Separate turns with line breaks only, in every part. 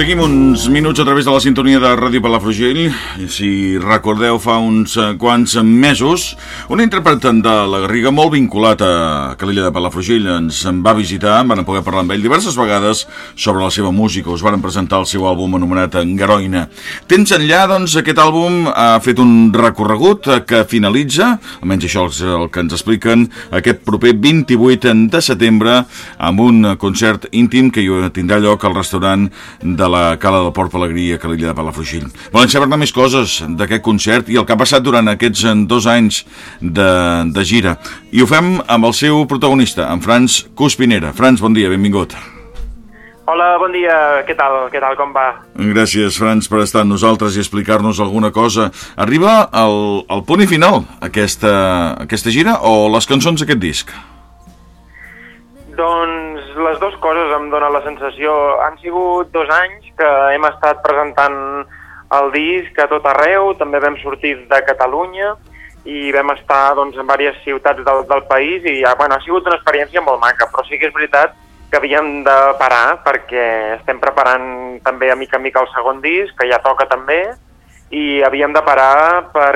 Seguim uns minuts a través de la sintonia de Ràdio Palafrugell. Si recordeu, fa uns eh, quants mesos, un intèrpret de la Garriga molt vinculat a Calella de Palafrugell ens en va visitar, van poder parlar amb ell diverses vegades sobre la seva música. Us van presentar el seu àlbum anomenat Garoina. Temps enllà, doncs, aquest àlbum ha fet un recorregut que finalitza, almenys això és el que ens expliquen, aquest proper 28 de setembre amb un concert íntim que tindrà lloc al restaurant de la Cala del Port Pelegrí a Calella de Palafrugell. Volem saber més coses d'aquest concert i el que ha passat durant aquests eh, dos anys de, de gira. I ho fem amb el seu protagonista, en Franz Cuspinera. Franz, bon dia, benvingut.
Hola, bon dia, què tal? Què tal, com va?
Gràcies, Franz, per estar amb nosaltres i explicar-nos alguna cosa. Arriba al, al punt i final aquesta, aquesta gira o les cançons d'aquest disc?
Doncs les dues em donen la sensació. Han sigut dos anys que hem estat presentant el disc a tot arreu, també vam sortir de Catalunya i vam estar doncs, en diverses ciutats del, del país i bueno, ha sigut una experiència molt maca, però sí que és veritat que havíem de parar perquè estem preparant també a mica a mica el segon disc, que ja toca també, i havíem de parar per,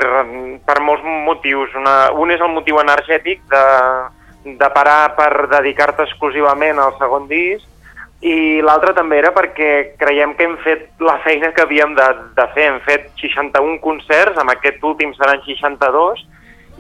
per molts motius. Una, un és el motiu energètic de, de parar per dedicar-te exclusivament al segon disc i l'altre també era perquè creiem que hem fet la feina que havíem de, de fer. Hem fet 61 concerts, amb aquest últim seran 62,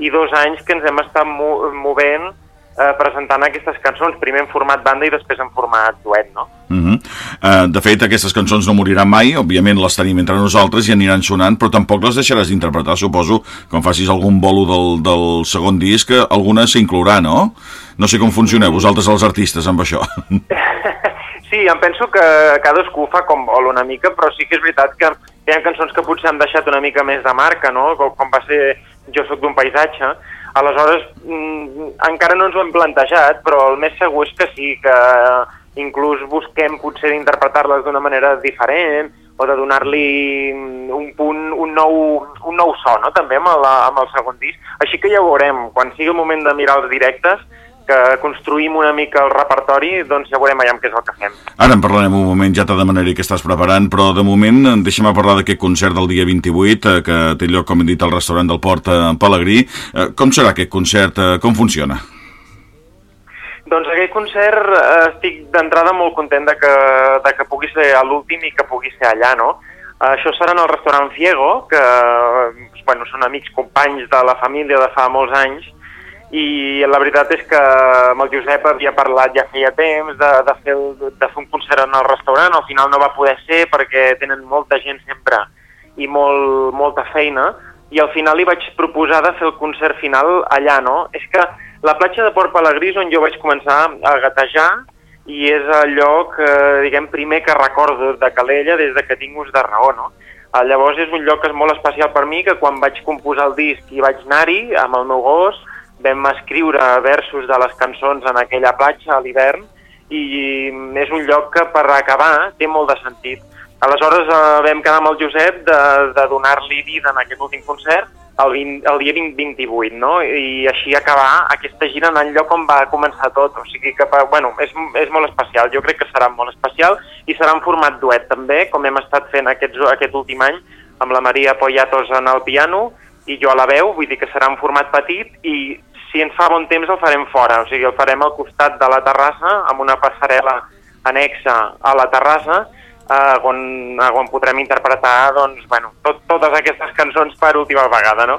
i dos anys que ens hem estat movent eh, presentant aquestes cançons, primer en format banda i després en format duet, no?
Uh -huh. uh, de fet, aquestes cançons no moriran mai, òbviament les tenim entre nosaltres i aniran sonant, però tampoc les deixaràs d'interpretar, suposo, quan facis algun bolo del, del segon disc, alguna s'inclourà, no? No sé com funcioneu vosaltres els artistes amb això.
Sí, em penso que cadascú fa com vol una mica, però sí que és veritat que hi ha cançons que potser han deixat una mica més de marca, no? Com, com va ser Jo sóc d'un paisatge, Aleshores, mm, encara no ens ho hem plantejat, però el més segur és que sí, que inclús busquem potser d'interpretar-les d'una manera diferent o de donar-li un punt, un nou, un nou so, no?, també amb el, amb el segon disc. Així que ja ho veurem, quan sigui el moment de mirar els directes, que construïm una mica el repertori, doncs ja veurem allà què és el que fem.
Ara en parlarem un moment, ja te demanaré què estàs preparant, però de moment deixem a parlar d'aquest concert del dia 28, eh, que té lloc, com hem dit, al restaurant del Port eh, en Pelegrí. Eh, com serà aquest concert? Com funciona?
Doncs aquest concert estic d'entrada molt content de que, de que pugui ser a l'últim i que pugui ser allà, no? Això serà en el restaurant Fiego, que bueno, són amics, companys de la família de fa molts anys, i la veritat és que amb el Josep havia parlat ja feia temps de, de, fer, de fer un concert en el restaurant, al final no va poder ser perquè tenen molta gent sempre i molt, molta feina, i al final li vaig proposar de fer el concert final allà, no? És que la platja de Port Palagrís on jo vaig començar a gatejar i és el lloc, eh, diguem, primer que recordo de Calella des de que tinc ús de raó, no? Eh, llavors és un lloc que és molt especial per mi, que quan vaig composar el disc i vaig anar-hi amb el meu gos, vam escriure versos de les cançons en aquella platja a l'hivern i és un lloc que per acabar té molt de sentit. Aleshores eh, vam quedar amb el Josep de, de donar-li vida en aquest últim concert el, 20, el dia 20, 28, no? I així acabar aquesta gira en el lloc on va començar tot. O sigui que, bueno, és, és molt especial. Jo crec que serà molt especial i serà en format duet també, com hem estat fent aquest, aquest últim any amb la Maria Poyatos en el piano i jo a la veu, vull dir que serà en format petit i si ens fa bon temps el farem fora, o sigui, el farem al costat de la terrassa amb una passarel·la anexa a la terrassa eh, on, on podrem interpretar doncs, bueno, tot, totes aquestes cançons per última vegada, no?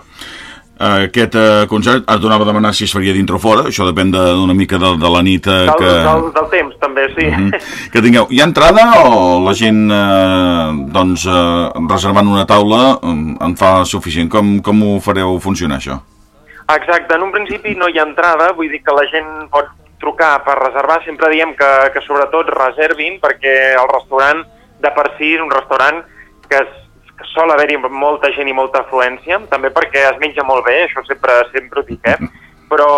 Aquest uh, concert es donava a demanar si es faria dintre o fora, això depèn d'una de, mica de, de la nit uh,
que... Del, del, del temps, també, sí. Mhm.
-huh. Que tingueu, hi ha entrada o la gent, uh, doncs, uh, reservant una taula en fa suficient? Com, com ho fareu funcionar, això?
Exacte, en un principi no hi ha entrada, vull dir que la gent pot trucar per reservar, sempre diem que, que sobretot reservin perquè el restaurant de per si és un restaurant que, es, que sol haver-hi molta gent i molta afluència, també perquè es menja molt bé, això sempre, sempre ho dic, eh? però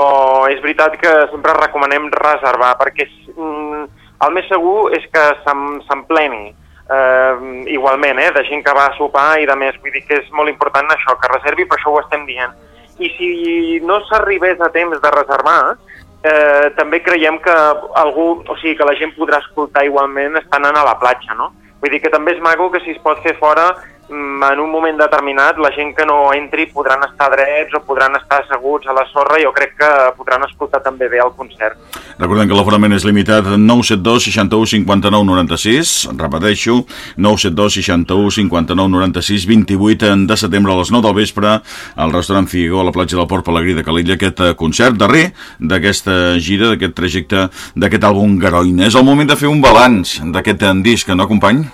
és veritat que sempre recomanem reservar perquè mm, el més segur és que s'empleni eh, igualment, eh, de gent que va a sopar i de més, vull dir que és molt important això, que reservi, per això ho estem dient i si no s'arribés a temps de reservar, eh, també creiem que algú, o sigui, que la gent podrà escoltar igualment estant a la platja, no? Vull dir que també és maco que si es pot fer fora en un moment determinat la gent que no entri podran estar drets o podran estar asseguts a la sorra i jo crec que podran escoltar també bé el concert.
Recordem que l'aforament és limitat 972 61 59 96, repeteixo, 972 61 59 96, 28 de setembre a les 9 del vespre al restaurant Figo a la platja del Port Pelegrí de Calella, aquest eh, concert darrer d'aquesta gira, d'aquest trajecte, d'aquest àlbum Garoina. És el moment de fer un balanç d'aquest eh, disc, no, company?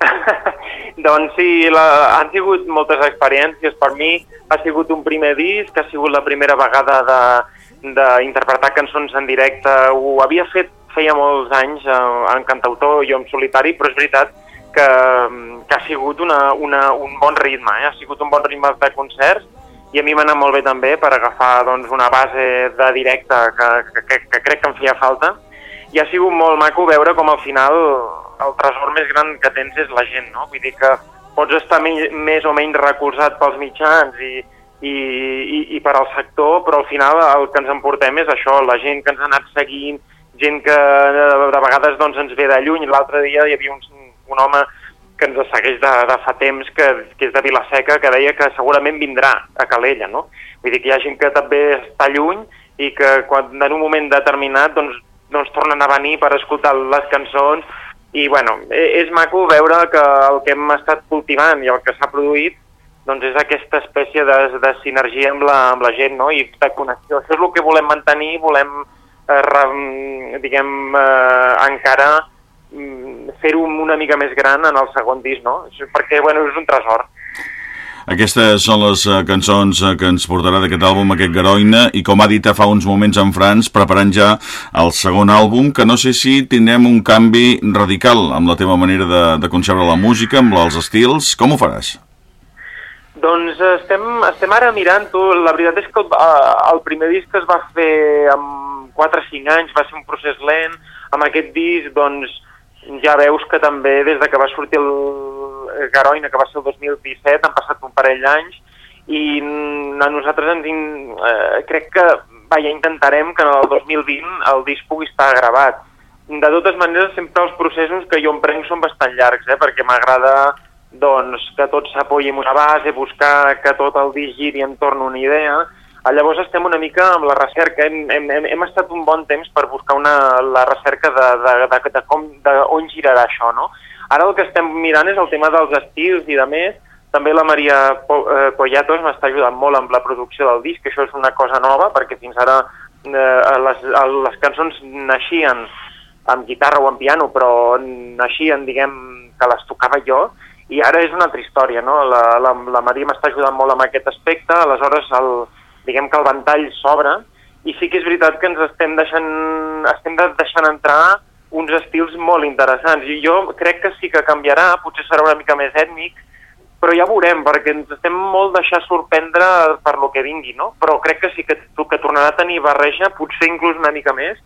Doncs sí, la, han sigut moltes experiències. Per mi ha sigut un primer disc, ha sigut la primera vegada d'interpretar cançons en directe. Ho havia fet feia molts anys eh, en cantautor, jo en solitari, però és veritat que, que ha sigut una, una, un bon ritme, eh? ha sigut un bon ritme de concerts i a mi m'ha anat molt bé també per agafar doncs, una base de directe que, que, que, que crec que em feia falta i ha sigut molt maco veure com al final el tresor més gran que tens és la gent, no? Vull dir que pots estar més o menys recolzat pels mitjans i, i, i, i per al sector, però al final el que ens emportem és això, la gent que ens ha anat seguint, gent que de vegades doncs, ens ve de lluny. L'altre dia hi havia un, un home que ens segueix de, de fa temps, que, que és de Vilaseca, que deia que segurament vindrà a Calella, no? Vull dir que hi ha gent que també està lluny i que quan, en un moment determinat doncs, doncs tornen a venir per escoltar les cançons i bueno, e, és maco veure que el que hem estat cultivant i el que s'ha produït doncs és aquesta espècie de, de sinergia amb la, amb la gent no? i de connexió. Això és el que volem mantenir, volem eh, re, diguem, eh, encara mm, fer-ho una mica més gran en el segon disc, no? perquè bueno, és un tresor.
Aquestes són les uh, cançons uh, que ens portarà d'aquest àlbum, aquest Garoina, i com ha dit fa uns moments en Frans, preparant ja el segon àlbum, que no sé si tindrem un canvi radical amb la teva manera de, de concebre la música, amb els estils. Com ho faràs?
Doncs estem, estem ara mirant-ho. La veritat és que el, eh, el primer disc es va fer amb 4 o 5 anys va ser un procés lent. Amb aquest disc, doncs, ja veus que també des de que va sortir el, Garoina, que va ser el 2017, han passat un parell d'anys, i a nosaltres ens in, eh, crec que vaja, intentarem que el 2020 el disc pugui estar gravat. De totes maneres, sempre els processos que jo emprenc són bastant llargs, eh, perquè m'agrada doncs, que tot s'apoyi en una base, buscar que tot el disc giri entorn a una idea. Llavors estem una mica amb la recerca, hem, hem, hem estat un bon temps per buscar una, la recerca de, de, de, de, com, de on girarà això, no? Ara el que estem mirant és el tema dels estils i de més. També la Maria Poyatos eh, m'està ajudant molt amb la producció del disc, això és una cosa nova, perquè fins ara eh, les, les cançons naixien amb guitarra o amb piano, però naixien, diguem, que les tocava jo, i ara és una altra història, no? La, la, la Maria m'està ajudant molt amb aquest aspecte, aleshores el, diguem que el ventall s'obre, i sí que és veritat que ens estem deixant, estem deixant entrar uns estils molt interessants. I jo crec que sí que canviarà, potser serà una mica més ètnic, però ja veurem, perquè ens estem molt deixar sorprendre per lo que vingui, no? Però crec que sí que, que tornarà a tenir barreja, potser inclús una mica més,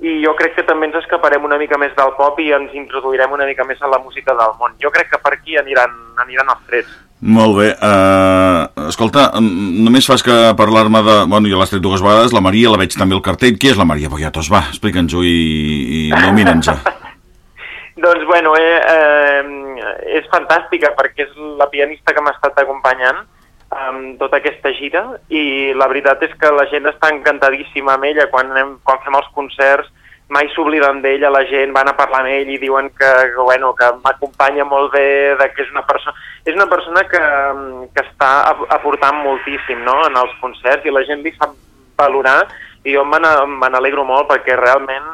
i jo crec que també ens escaparem una mica més del pop i ens introduirem una mica més a la música del món. Jo crec que per aquí aniran, aniran els trets.
Molt bé. Uh, escolta, només fas que parlar-me de... Bueno, ja l'has tret dues vegades, la Maria, la veig també al cartell. Qui és la Maria Boyatos? Va, explica'ns-ho i, i il·lumina'ns.
doncs, bueno, eh, eh, és fantàstica perquè és la pianista que m'ha estat acompanyant amb tota aquesta gira i la veritat és que la gent està encantadíssima amb ella quan, anem, quan fem els concerts mai s'obliden d'ella, la gent van a parlar amb ell i diuen que, que, bueno, que m'acompanya molt bé, de que és una persona... És una persona que, que està aportant moltíssim no? en els concerts i la gent li sap valorar i jo me n'alegro molt perquè realment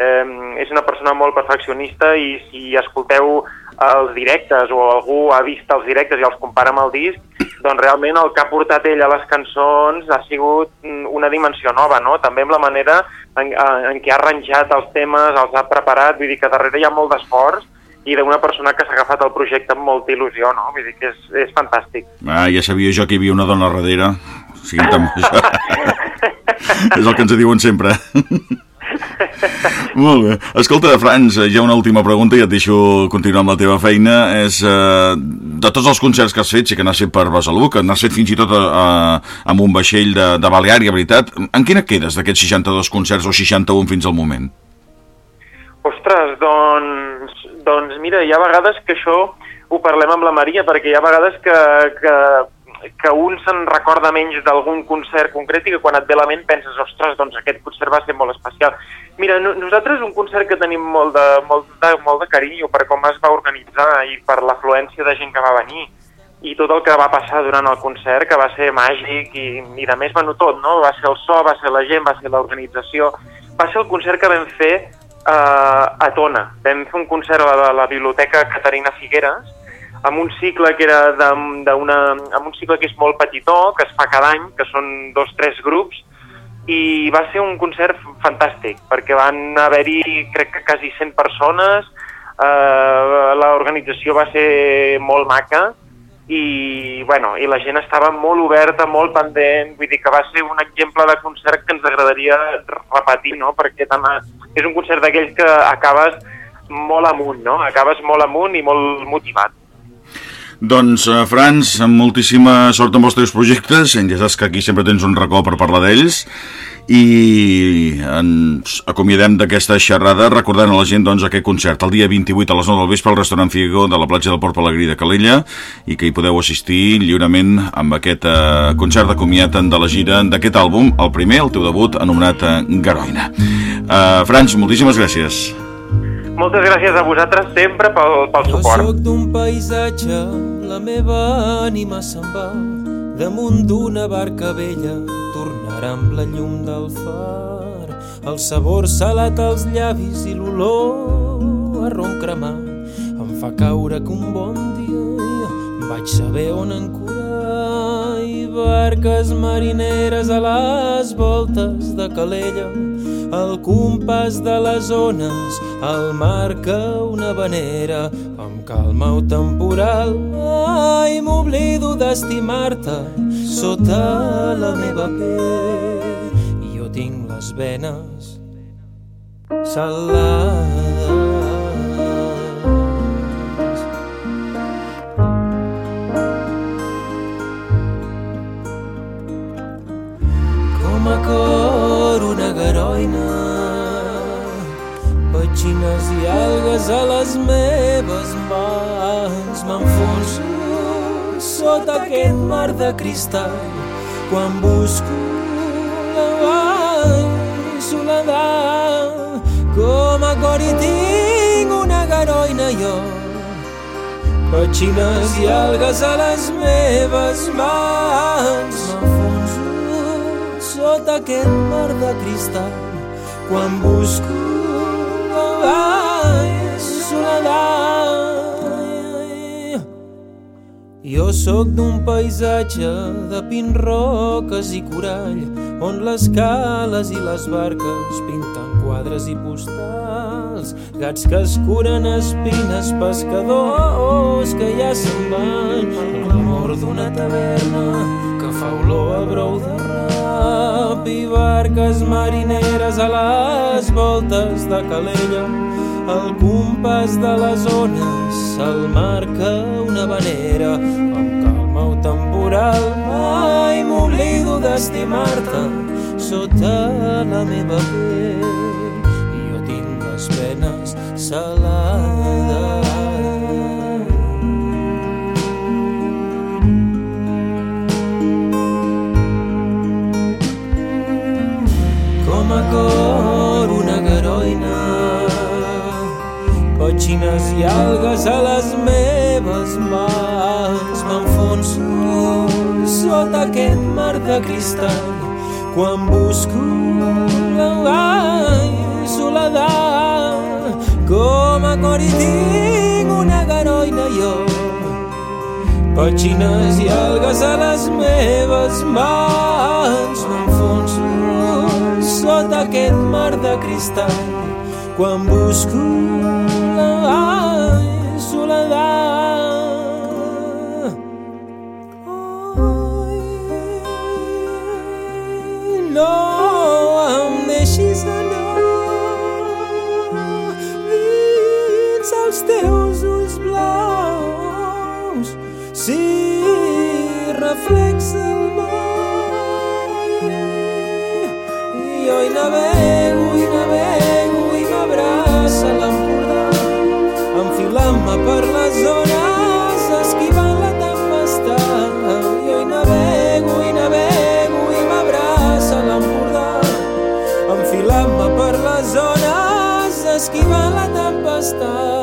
eh, és una persona molt perfeccionista i si escolteu els directes o algú ha vist els directes i els compara amb el disc, doncs realment el que ha portat ell a les cançons ha sigut una dimensió nova, no? També amb la manera en, en què ha arranjat els temes, els ha preparat, vull dir que darrere hi ha molt d'esforç i d'una persona que s'ha agafat el projecte amb molta il·lusió, no? Vull dir que és, és fantàstic.
Ah, ja sabia jo que hi havia una dona darrere. O sigui, és el que ens diuen sempre. Molt bé. Escolta, Frans, hi ha una última pregunta i et deixo continuar amb la teva feina. És, eh, de tots els concerts que has fet, sí que n'has fet per Besalú, que n'has fet fins i tot a, a, amb un vaixell de, de Baleària, veritat. En quina quedes d'aquests 62 concerts o 61 fins al moment?
Ostres, doncs, Doncs mira, hi ha vegades que això ho parlem amb la Maria, perquè hi ha vegades que, que, que un se'n recorda menys d'algun concert concret i que quan et ve la ment penses, ostres, doncs aquest concert va ser molt especial. Mira, no, nosaltres un concert que tenim molt de, molt, de, molt de carinyo per com es va organitzar i per l'afluència de gent que va venir i tot el que va passar durant el concert, que va ser màgic i, i de més, bueno, tot, no? Va ser el so, va ser la gent, va ser l'organització, va ser el concert que vam fer eh, a Tona. Vam fer un concert a la, a la Biblioteca Caterina Figueres, amb un cicle que era de, de una, amb un cicle que és molt petitó, que es fa cada any, que són dos, tres grups, i va ser un concert fantàstic, perquè van haver-hi, crec que quasi 100 persones, eh, l'organització va ser molt maca, i, bueno, i la gent estava molt oberta, molt pendent, vull dir que va ser un exemple de concert que ens agradaria repetir, no? perquè també és un concert d'aquells que acabes molt amunt, no? acabes molt amunt i molt motivat.
Doncs, uh, Frans, amb moltíssima sort amb els teus projectes, ja saps que aquí sempre tens un racó per parlar d'ells, i ens acomiadem d'aquesta xerrada recordant a la gent doncs, aquest concert el dia 28 a les 9 del vespre al restaurant Figo de la platja del Port Pelegrí de Calella i que hi podeu assistir lliurement amb aquest eh, concert de comiat de la gira d'aquest àlbum, el primer, el teu debut anomenat eh, Garoina. Uh, Frans, moltíssimes gràcies.
Moltes gràcies a vosaltres sempre pel, pel suport.
Jo soc d'un paisatge, la meva ànima se'n va. Damunt d'una barca vella tornarà amb la llum del far. El sabor salat als llavis i l'olor a ron cremat em fa caure que un bon dia vaig saber on ancorar i barques marineres a les voltes de Calella el compàs de les ones el marca una vanera calma o temporal ai, m'oblido d'estimar-te sota la meva pell. I jo tinc les venes salades. Com a garoina petxines i algues a les meves mans. M'enfonso sota aquest mar de cristall quan busco la soledat com a cor hi tinc una garoina jo petxines i algues a les meves mans. M'enfonso sota aquest mar de cristall quan busco jo sóc d'un paisatge de pinroques i corall on les cales i les barques pinten quadres i postals. Gats que es curen espines pescadors que ja se'n van. L'amor d'una taverna que fa olor a brou de i barques marineres a les voltes de Calella. El compàs de les ones se'l marca una vanera amb calma o temporal mai m'oblido d'estimar-te sota la meva pell. I jo tinc les penes salades com a cor una garoina. Petxines i algues a les meves mans m'enfonso sota aquest mar de cristall. Quan busco la soledat com a cor hi tinc una garoina jo. Petxines i algues a les meves mans m'enfonso aquest mar de cristall. Quan busco la i navego, hi navego i m'abraça l'Empordà enfilant-me per les zones, esquivant la tempestat. Jo hi navego, hi navego i m'abraça l'Empordà. Enfilant-me per les zones, esquivant la tempestat.